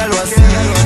Quédalo así.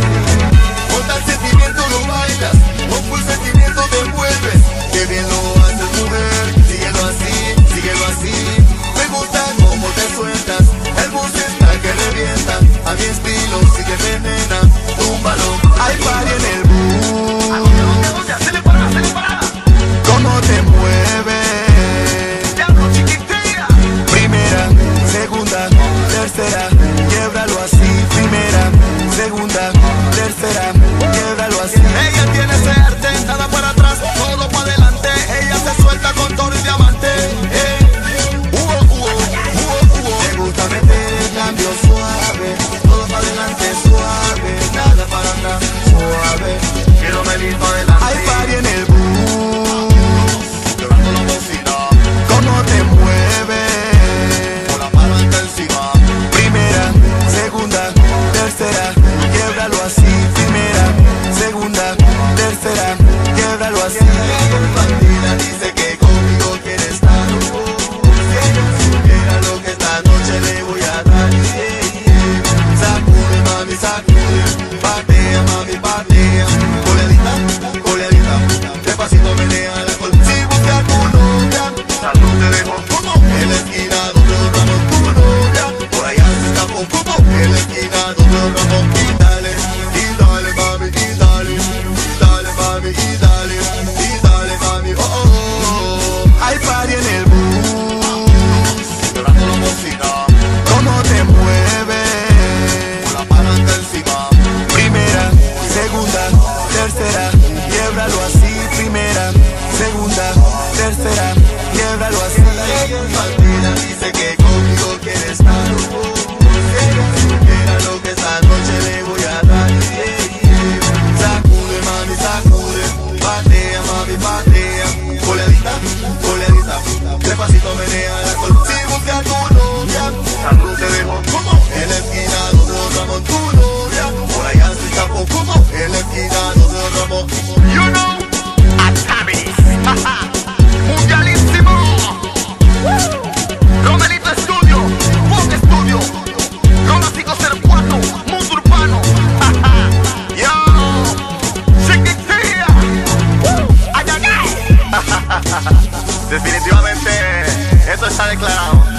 hacer cuatro, mundo urbano. Yo, chiquitía. Uh, Definitivamente, esto está declarado.